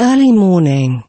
Early morning.